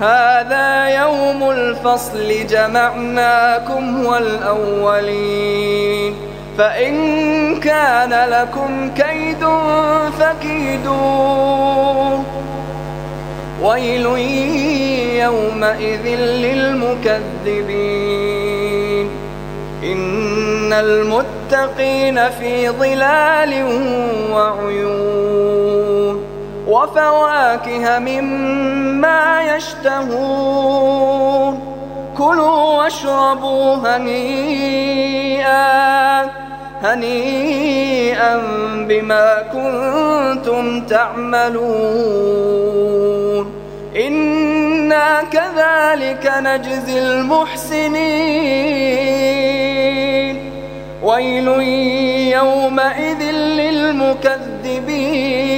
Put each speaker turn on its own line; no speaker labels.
هذا يوم الفصل جمعناكم والأولين. فإن كان لكم كيد فكيدون. ويل يومئذ للمكذبين. إن المتقين في ظلال وعيون. وفواكه مما يشتهون. كلوا واشربوا هنيئا هنيئا بما كنتم تعملون. إنا كذلك نجزي المحسنين. ويل يومئذ للمكذبين.